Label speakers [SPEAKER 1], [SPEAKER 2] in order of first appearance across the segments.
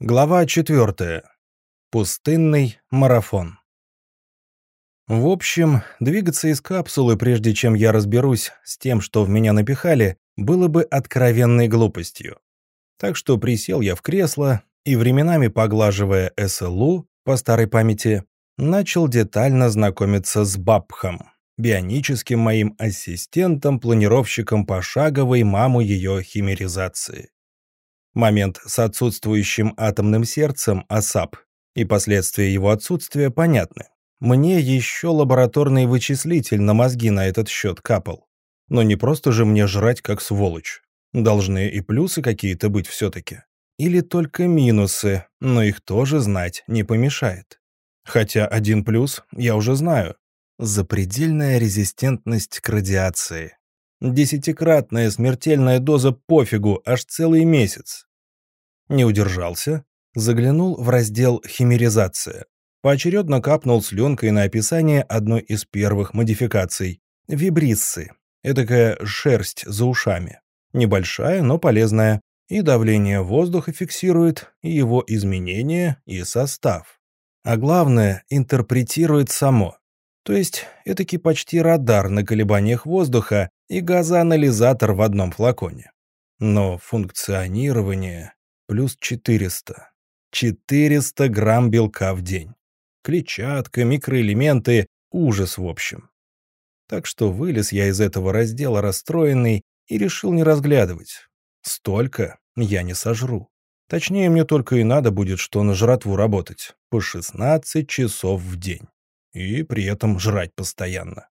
[SPEAKER 1] Глава 4. Пустынный марафон. В общем, двигаться из капсулы, прежде чем я разберусь с тем, что в меня напихали, было бы откровенной глупостью. Так что присел я в кресло и, временами поглаживая СЛУ по старой памяти, начал детально знакомиться с Бабхом, бионическим моим ассистентом-планировщиком пошаговой маму ее химеризации. Момент с отсутствующим атомным сердцем АСАП и последствия его отсутствия понятны. Мне еще лабораторный вычислитель на мозги на этот счет капал. Но не просто же мне жрать как сволочь. Должны и плюсы какие-то быть все-таки. Или только минусы, но их тоже знать не помешает. Хотя один плюс я уже знаю. Запредельная резистентность к радиации. Десятикратная смертельная доза пофигу аж целый месяц. Не удержался, заглянул в раздел «Химеризация». Поочередно капнул слюнкой на описание одной из первых модификаций – вибриссы. Этакая шерсть за ушами. Небольшая, но полезная. И давление воздуха фиксирует, и его изменения, и состав. А главное, интерпретирует само. То есть, этакий почти радар на колебаниях воздуха и газоанализатор в одном флаконе. Но функционирование плюс 400. 400 грамм белка в день. Клетчатка, микроэлементы, ужас в общем. Так что вылез я из этого раздела расстроенный и решил не разглядывать. Столько я не сожру. Точнее, мне только и надо будет, что на жратву работать. По 16 часов в день. И при этом жрать постоянно.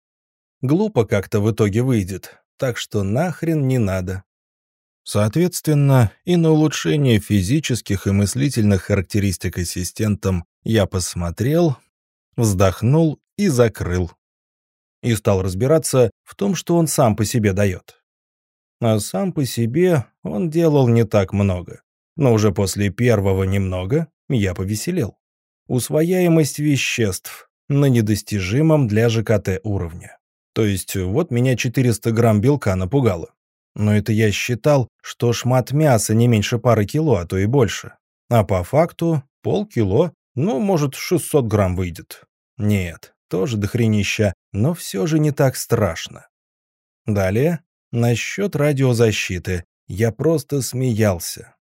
[SPEAKER 1] Глупо как-то в итоге выйдет, так что нахрен не надо. Соответственно, и на улучшение физических и мыслительных характеристик ассистентом я посмотрел, вздохнул и закрыл. И стал разбираться в том, что он сам по себе дает. А сам по себе он делал не так много. Но уже после первого немного я повеселел. Усвояемость веществ на недостижимом для ЖКТ уровне. То есть вот меня 400 грамм белка напугало. Но это я считал, что шмат мяса не меньше пары кило, а то и больше. А по факту полкило, ну, может, 600 грамм выйдет. Нет, тоже дохренища, но все же не так страшно. Далее, насчет радиозащиты. Я просто смеялся.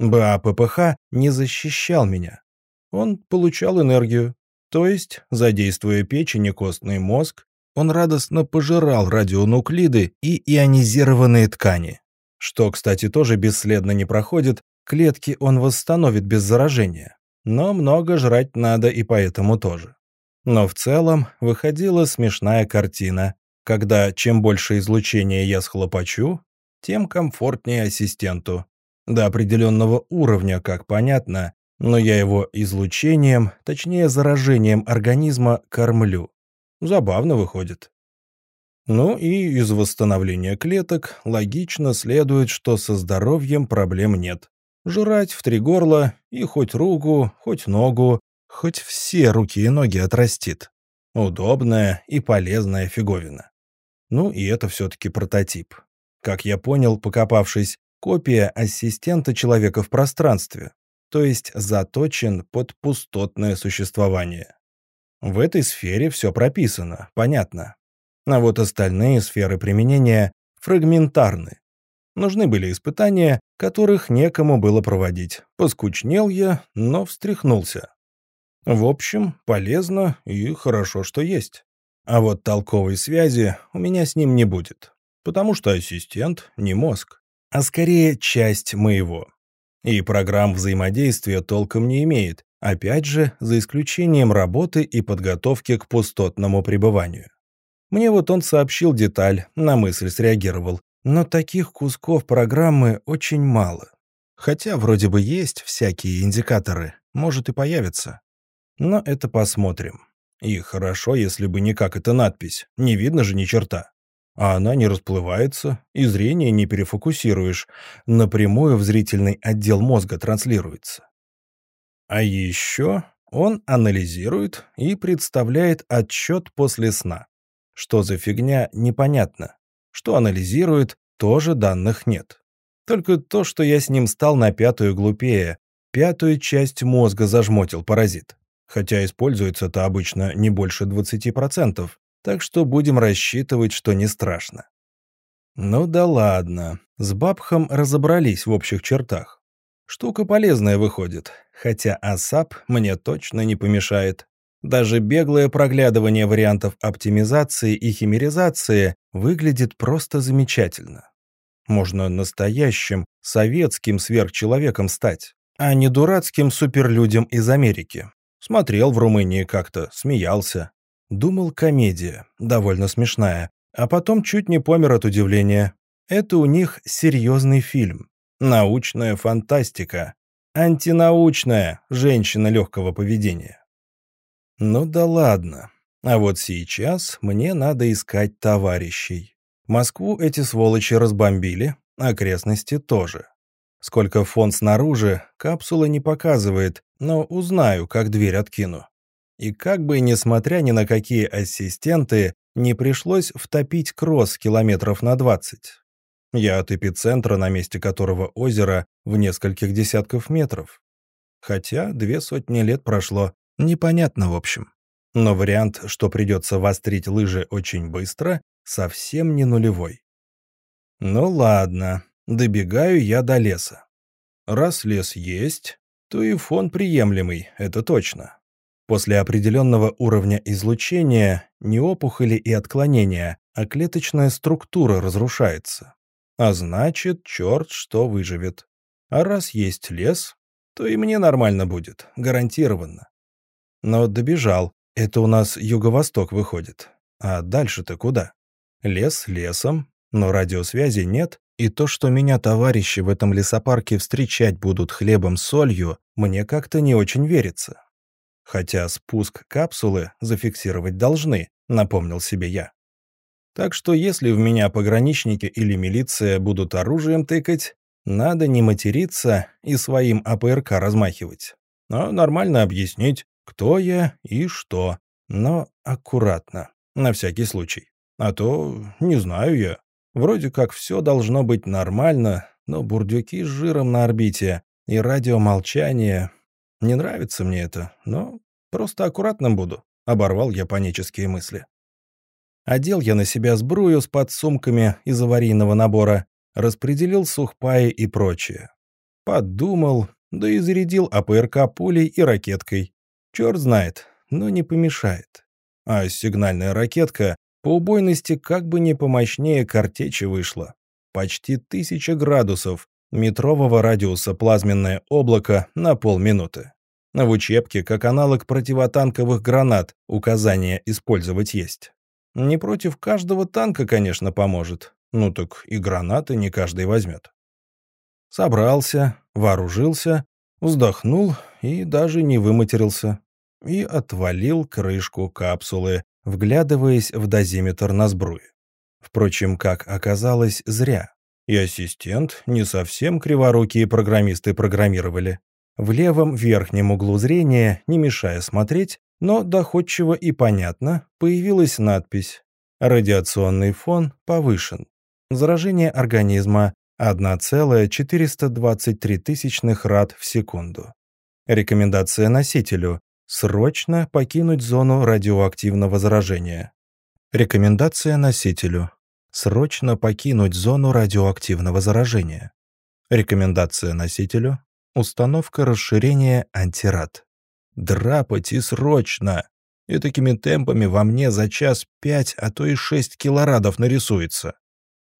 [SPEAKER 1] БАППХ не защищал меня. Он получал энергию, то есть, задействуя печень и костный мозг, он радостно пожирал радионуклиды и ионизированные ткани. Что, кстати, тоже бесследно не проходит, клетки он восстановит без заражения. Но много жрать надо и поэтому тоже. Но в целом выходила смешная картина, когда чем больше излучения я схлопочу, тем комфортнее ассистенту. До определенного уровня, как понятно, но я его излучением, точнее заражением организма, кормлю. Забавно выходит. Ну и из восстановления клеток логично следует, что со здоровьем проблем нет. Жрать в три горла и хоть руку, хоть ногу, хоть все руки и ноги отрастит. Удобная и полезная фиговина. Ну и это все-таки прототип. Как я понял, покопавшись, копия ассистента человека в пространстве, то есть заточен под пустотное существование. В этой сфере все прописано, понятно. А вот остальные сферы применения фрагментарны. Нужны были испытания, которых некому было проводить. Поскучнел я, но встряхнулся. В общем, полезно и хорошо, что есть. А вот толковой связи у меня с ним не будет, потому что ассистент не мозг, а скорее часть моего. И программ взаимодействия толком не имеет, Опять же, за исключением работы и подготовки к пустотному пребыванию. Мне вот он сообщил деталь, на мысль среагировал. Но таких кусков программы очень мало. Хотя вроде бы есть всякие индикаторы, может и появится. Но это посмотрим. И хорошо, если бы не как эта надпись, не видно же ни черта. А она не расплывается, и зрение не перефокусируешь, напрямую в зрительный отдел мозга транслируется. А еще он анализирует и представляет отчет после сна. Что за фигня, непонятно. Что анализирует, тоже данных нет. Только то, что я с ним стал на пятую глупее, пятую часть мозга зажмотил паразит. Хотя используется-то обычно не больше 20%, так что будем рассчитывать, что не страшно. Ну да ладно, с бабхом разобрались в общих чертах. Штука полезная выходит, хотя ASAP мне точно не помешает. Даже беглое проглядывание вариантов оптимизации и химеризации выглядит просто замечательно. Можно настоящим, советским сверхчеловеком стать, а не дурацким суперлюдям из Америки. Смотрел в Румынии как-то, смеялся. Думал, комедия, довольно смешная, а потом чуть не помер от удивления. Это у них серьезный фильм. Научная фантастика. Антинаучная женщина легкого поведения. Ну да ладно. А вот сейчас мне надо искать товарищей. Москву эти сволочи разбомбили, окрестности тоже. Сколько фон снаружи, капсула не показывает, но узнаю, как дверь откину. И как бы, несмотря ни на какие ассистенты, не пришлось втопить кросс километров на 20. Я от эпицентра, на месте которого озеро, в нескольких десятков метров. Хотя две сотни лет прошло, Непонятно, в общем. Но вариант, что придется вострить лыжи очень быстро, совсем не нулевой. Ну ладно, добегаю я до леса. Раз лес есть, то и фон приемлемый, это точно. После определенного уровня излучения не опухоли и отклонения, а клеточная структура разрушается. А значит, черт что выживет. А раз есть лес, то и мне нормально будет, гарантированно. Но добежал. Это у нас юго-восток выходит. А дальше-то куда? Лес лесом, но радиосвязи нет, и то, что меня товарищи в этом лесопарке встречать будут хлебом-солью, мне как-то не очень верится. Хотя спуск капсулы зафиксировать должны, напомнил себе я. Так что если в меня пограничники или милиция будут оружием тыкать, надо не материться и своим АПРК размахивать, а нормально объяснить, кто я и что, но аккуратно, на всякий случай. А то не знаю я. Вроде как все должно быть нормально, но бурдюки с жиром на орбите и радиомолчание... Не нравится мне это, но просто аккуратным буду. Оборвал я панические мысли. Одел я на себя сбрую с подсумками из аварийного набора, распределил сухпаи и прочее. Подумал, да и зарядил АПРК пулей и ракеткой. Черт знает, но не помешает. А сигнальная ракетка по убойности как бы не помощнее картечи вышла. Почти тысяча градусов, метрового радиуса плазменное облако на полминуты. В учебке, как аналог противотанковых гранат, указание использовать есть. Не против каждого танка, конечно, поможет. Ну так и гранаты не каждый возьмет. Собрался, вооружился, вздохнул и даже не выматерился. И отвалил крышку капсулы, вглядываясь в дозиметр на сбруе. Впрочем, как оказалось, зря. И ассистент не совсем криворукие программисты программировали. В левом верхнем углу зрения, не мешая смотреть, но доходчиво и понятно, появилась надпись «Радиационный фон повышен. Заражение организма 1,423 рад в секунду. Рекомендация носителю – срочно покинуть зону радиоактивного заражения. Рекомендация носителю – срочно покинуть зону радиоактивного заражения. Рекомендация носителю – установка расширения антирад. Драпать и срочно! И такими темпами во мне за час пять, а то и шесть килорадов нарисуется.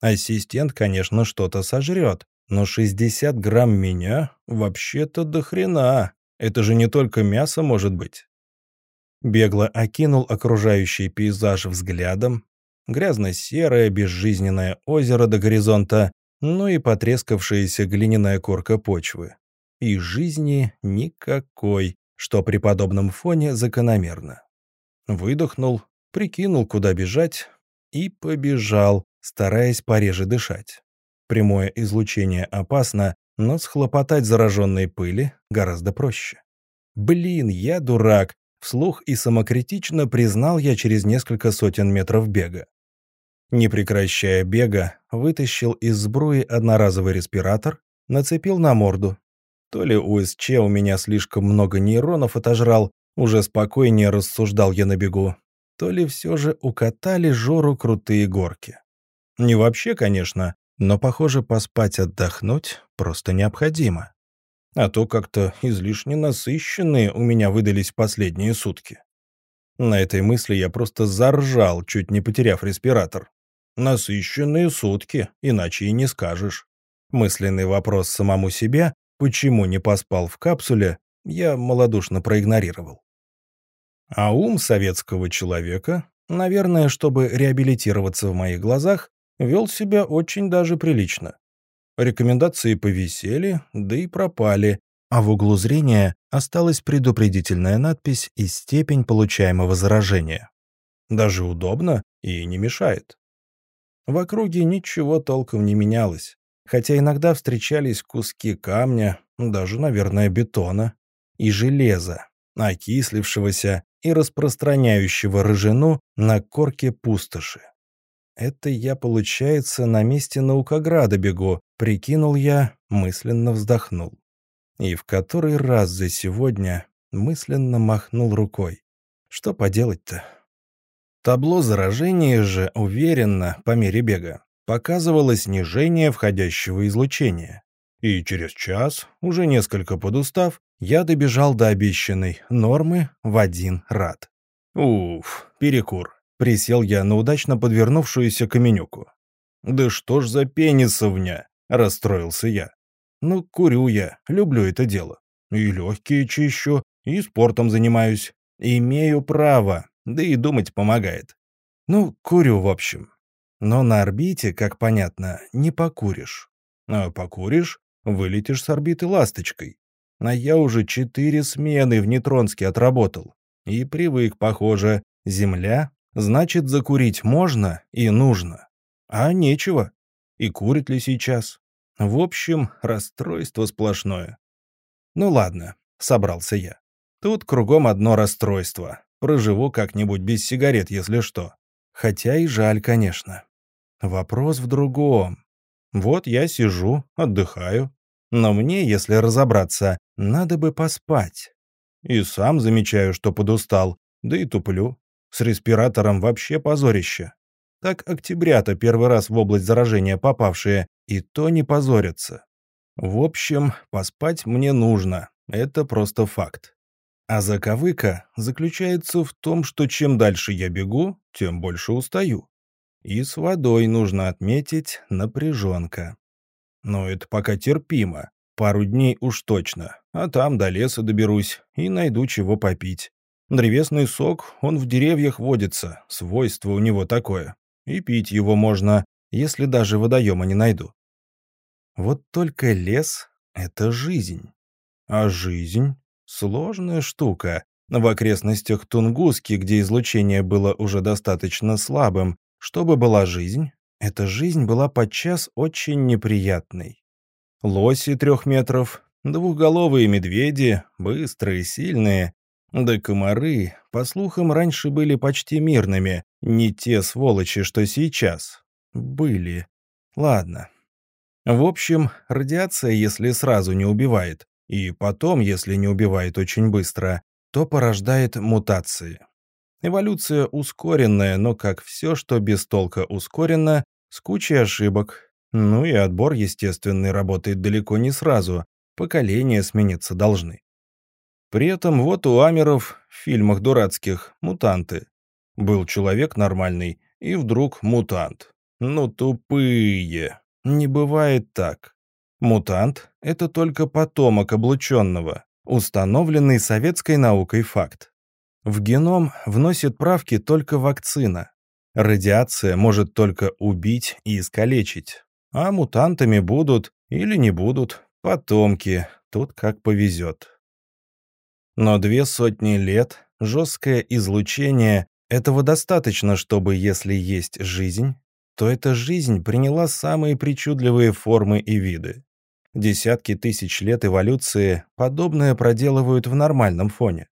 [SPEAKER 1] Ассистент, конечно, что-то сожрет, но 60 грамм меня вообще-то до хрена. Это же не только мясо может быть. Бегло окинул окружающий пейзаж взглядом. Грязно-серое безжизненное озеро до горизонта, ну и потрескавшаяся глиняная корка почвы. И жизни никакой, что при подобном фоне закономерно. Выдохнул, прикинул, куда бежать, и побежал, стараясь пореже дышать. Прямое излучение опасно, но схлопотать зараженной пыли гораздо проще. Блин, я дурак, вслух и самокритично признал я через несколько сотен метров бега. Не прекращая бега, вытащил из сбруи одноразовый респиратор, нацепил на морду. То ли УСЧ у меня слишком много нейронов отожрал, уже спокойнее рассуждал я на бегу, то ли все же укатали Жору крутые горки. Не вообще, конечно, но, похоже, поспать отдохнуть просто необходимо. А то как-то излишне насыщенные у меня выдались последние сутки. На этой мысли я просто заржал, чуть не потеряв респиратор. Насыщенные сутки, иначе и не скажешь. Мысленный вопрос самому себе Почему не поспал в капсуле, я малодушно проигнорировал. А ум советского человека, наверное, чтобы реабилитироваться в моих глазах, вел себя очень даже прилично. Рекомендации повисели, да и пропали, а в углу зрения осталась предупредительная надпись и степень получаемого заражения. Даже удобно и не мешает. В округе ничего толком не менялось хотя иногда встречались куски камня, даже, наверное, бетона, и железа, окислившегося и распространяющего рыжину на корке пустоши. Это я, получается, на месте наукограда бегу, прикинул я, мысленно вздохнул. И в который раз за сегодня мысленно махнул рукой. Что поделать-то? Табло заражения же уверенно, по мере бега, показывало снижение входящего излучения. И через час, уже несколько подустав, я добежал до обещанной нормы в один рад. Уф, перекур. Присел я на удачно подвернувшуюся каменюку. «Да что ж за пенисовня?» – расстроился я. «Ну, курю я, люблю это дело. И легкие чищу, и спортом занимаюсь. Имею право, да и думать помогает. Ну, курю, в общем. Но на орбите, как понятно, не покуришь. А покуришь, вылетишь с орбиты ласточкой. А я уже четыре смены в Нейтронске отработал. И привык, похоже, Земля, значит, закурить можно и нужно. А нечего. И курит ли сейчас? В общем, расстройство сплошное. Ну ладно, собрался я. Тут кругом одно расстройство. Проживу как-нибудь без сигарет, если что. Хотя и жаль, конечно. Вопрос в другом. Вот я сижу, отдыхаю. Но мне, если разобраться, надо бы поспать. И сам замечаю, что подустал, да и туплю. С респиратором вообще позорище. Так октября-то первый раз в область заражения попавшие, и то не позорятся. В общем, поспать мне нужно, это просто факт. А заковыка заключается в том, что чем дальше я бегу, тем больше устаю. И с водой, нужно отметить, напряженка. Но это пока терпимо. Пару дней уж точно. А там до леса доберусь и найду чего попить. Древесный сок, он в деревьях водится, свойство у него такое. И пить его можно, если даже водоема не найду. Вот только лес — это жизнь. А жизнь — сложная штука. В окрестностях Тунгуски, где излучение было уже достаточно слабым, чтобы была жизнь, эта жизнь была подчас очень неприятной. Лоси трех метров, двухголовые медведи, быстрые, сильные, да комары, по слухам, раньше были почти мирными, не те сволочи, что сейчас. Были. Ладно. В общем, радиация, если сразу не убивает, и потом, если не убивает очень быстро, то порождает мутации. Эволюция ускоренная, но как все, что без толка ускорено, с кучей ошибок. Ну и отбор естественный работает далеко не сразу, поколения смениться должны. При этом вот у Амеров в фильмах дурацких мутанты. Был человек нормальный, и вдруг мутант. Ну тупые. Не бывает так. Мутант — это только потомок облученного, установленный советской наукой факт. В геном вносит правки только вакцина. Радиация может только убить и искалечить. А мутантами будут или не будут потомки, тут как повезет. Но две сотни лет, жесткое излучение, этого достаточно, чтобы если есть жизнь, то эта жизнь приняла самые причудливые формы и виды. Десятки тысяч лет эволюции подобное проделывают в нормальном фоне.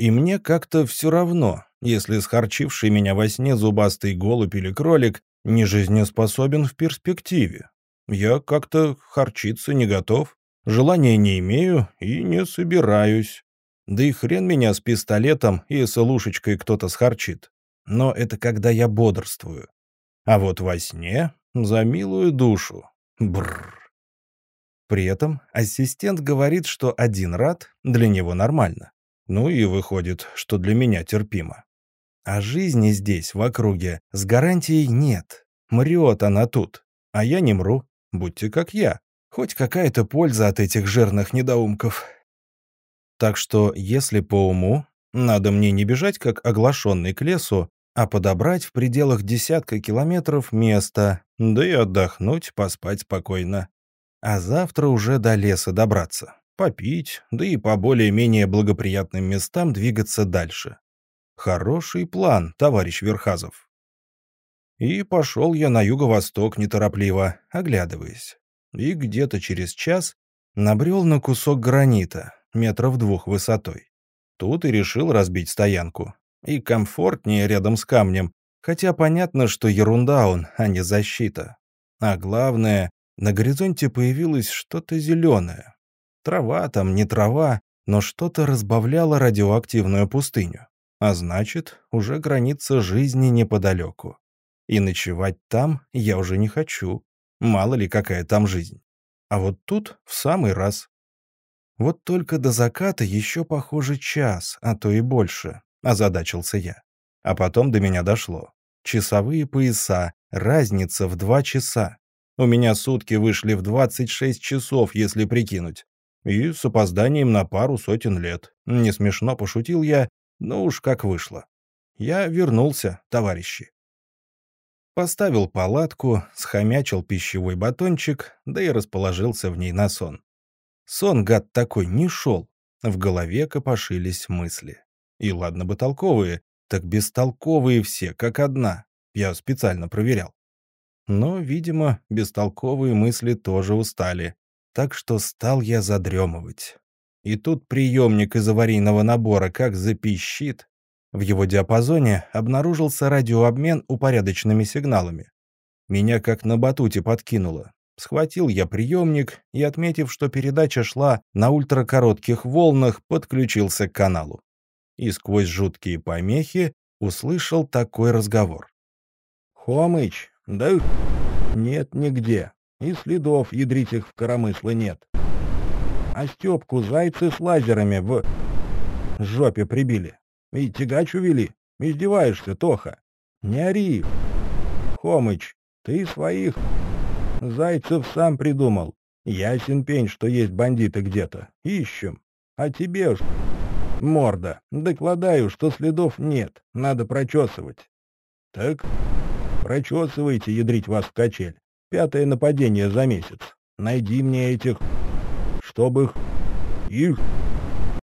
[SPEAKER 1] И мне как-то все равно, если схарчивший меня во сне зубастый голубь или кролик не жизнеспособен в перспективе. Я как-то харчиться не готов. Желания не имею и не собираюсь. Да и хрен меня с пистолетом и с лушечкой кто-то схарчит. Но это когда я бодрствую. А вот во сне за милую душу. Бррр. При этом ассистент говорит, что один рад для него нормально. Ну и выходит, что для меня терпимо. А жизни здесь, в округе, с гарантией нет. Мрет она тут. А я не мру. Будьте как я. Хоть какая-то польза от этих жирных недоумков. Так что, если по уму, надо мне не бежать, как оглашенный к лесу, а подобрать в пределах десятка километров место, да и отдохнуть, поспать спокойно. А завтра уже до леса добраться, попить, да и по более-менее благоприятным местам двигаться дальше. Хороший план, товарищ Верхазов. И пошел я на юго-восток неторопливо, оглядываясь. И где-то через час набрел на кусок гранита, метров двух высотой. Тут и решил разбить стоянку. И комфортнее рядом с камнем, хотя понятно, что ерунда он, а не защита. А главное, на горизонте появилось что-то зеленое. Трава там, не трава, но что-то разбавляло радиоактивную пустыню. А значит, уже граница жизни неподалеку. И ночевать там я уже не хочу. Мало ли, какая там жизнь. А вот тут в самый раз. Вот только до заката еще, похоже, час, а то и больше, озадачился я. А потом до меня дошло. Часовые пояса, разница в два часа. У меня сутки вышли в 26 часов, если прикинуть. И с опозданием на пару сотен лет. Не смешно пошутил я, но уж как вышло. Я вернулся, товарищи. Поставил палатку, схомячил пищевой батончик, да и расположился в ней на сон. Сон, гад такой, не шел. В голове копошились мысли. И ладно бы толковые, так бестолковые все, как одна. Я специально проверял. Но, видимо, бестолковые мысли тоже устали. Так что стал я задремывать. И тут приемник из аварийного набора как запищит. В его диапазоне обнаружился радиообмен упорядоченными сигналами. Меня как на батуте подкинуло. Схватил я приемник и, отметив, что передача шла на ультракоротких волнах, подключился к каналу. И сквозь жуткие помехи услышал такой разговор.
[SPEAKER 2] «Хомыч, да нет нигде, и следов ядрить их в коромыслы нет. А Степку зайцы с лазерами в жопе прибили. И тягач увели. Издеваешься, Тоха. Не ори. Хомыч, ты своих Зайцев сам придумал. Ясен пень, что есть бандиты где-то. Ищем. А тебе уж, морда, докладаю, что следов нет. Надо прочесывать. Так, прочесывайте, ядрить вас в качель. Пятое нападение за месяц. Найди мне этих, чтобы их... Их...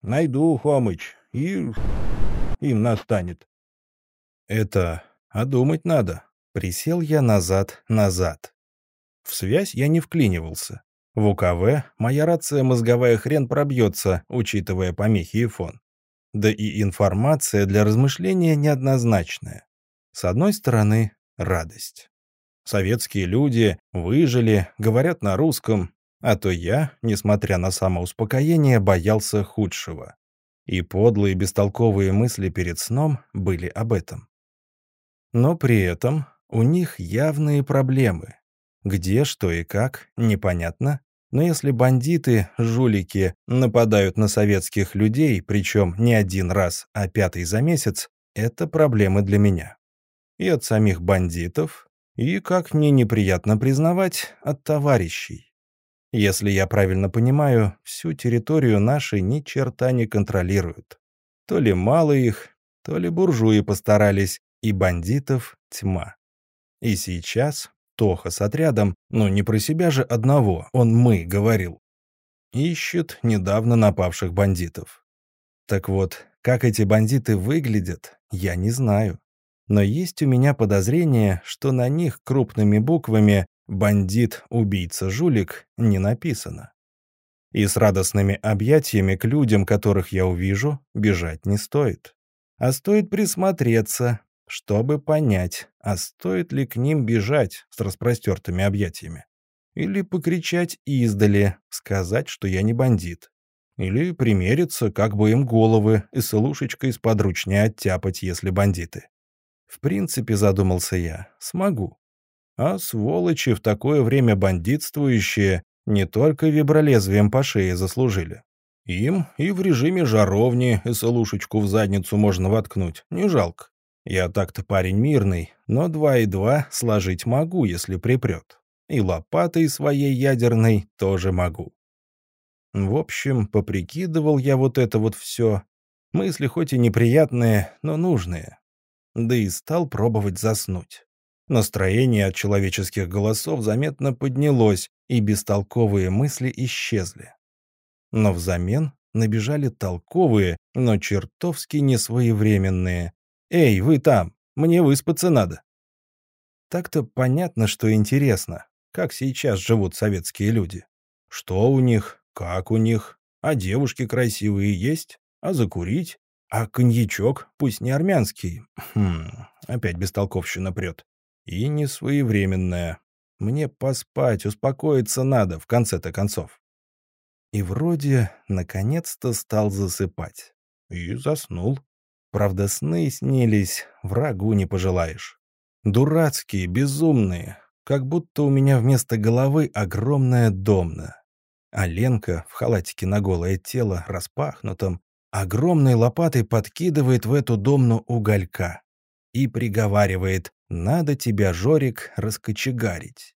[SPEAKER 2] Найду, Хомыч, и им настанет.
[SPEAKER 1] Это... А думать надо. Присел я назад, назад. В связь я не вклинивался. В УКВ моя рация мозговая хрен пробьется, учитывая помехи и фон. Да и информация для размышления неоднозначная. С одной стороны, радость. Советские люди выжили, говорят на русском, а то я, несмотря на самоуспокоение, боялся худшего. И подлые бестолковые мысли перед сном были об этом. Но при этом у них явные проблемы, где, что и как, непонятно. Но если бандиты, жулики, нападают на советских людей, причем не один раз, а пятый за месяц, это проблемы для меня. И от самих бандитов, и, как мне неприятно признавать, от товарищей. Если я правильно понимаю, всю территорию нашей ни черта не контролируют. То ли мало их, то ли буржуи постарались, и бандитов тьма. И сейчас Тоха с отрядом, но не про себя же одного, он «мы» говорил. Ищет недавно напавших бандитов. Так вот, как эти бандиты выглядят, я не знаю. Но есть у меня подозрение, что на них крупными буквами «бандит, убийца, жулик» не написано. И с радостными объятиями к людям, которых я увижу, бежать не стоит. А стоит присмотреться, чтобы понять, а стоит ли к ним бежать с распростертыми объятиями. Или покричать издали, сказать, что я не бандит. Или примериться, как бы им головы, и с илушечкой из подручня оттяпать, если бандиты. В принципе, задумался я, смогу. А сволочи в такое время бандитствующие не только вибролезвием по шее заслужили. Им и в режиме жаровни СЛушечку в задницу можно воткнуть, не жалко. Я так-то парень мирный, но два и два сложить могу, если припрет. И лопатой своей ядерной тоже могу. В общем, поприкидывал я вот это вот все. Мысли хоть и неприятные, но нужные. Да и стал пробовать заснуть. Настроение от человеческих голосов заметно поднялось, и бестолковые мысли исчезли. Но взамен набежали толковые, но чертовски несвоевременные. «Эй, вы там! Мне выспаться надо!» Так-то понятно, что интересно, как сейчас живут советские люди. Что у них, как у них, а девушки красивые есть, а закурить, а коньячок, пусть не армянский. Хм, опять бестолковщина прет и несвоевременная. Мне поспать, успокоиться надо, в конце-то концов. И вроде, наконец-то стал засыпать. И заснул. Правда, сны снились, врагу не пожелаешь. Дурацкие, безумные, как будто у меня вместо головы огромная домна. А Ленка в халатике на голое тело, распахнутом, огромной лопатой подкидывает в эту домну уголька и приговаривает надо тебя, Жорик, раскочегарить.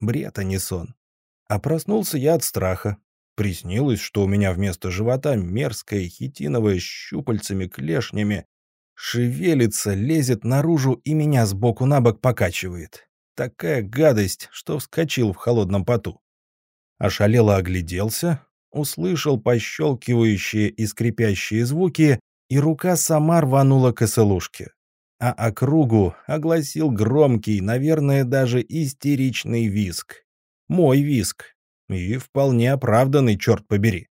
[SPEAKER 1] Бред, а не сон. А проснулся я от страха. Приснилось, что у меня вместо живота мерзкая хитиновая щупальцами-клешнями шевелится, лезет наружу и меня сбоку на бок покачивает. Такая гадость, что вскочил в холодном поту. Ошалело огляделся, услышал пощелкивающие и скрипящие звуки, и рука сама рванула к СЛушке а округу огласил громкий, наверное, даже истеричный виск. Мой виск. И вполне оправданный, черт побери.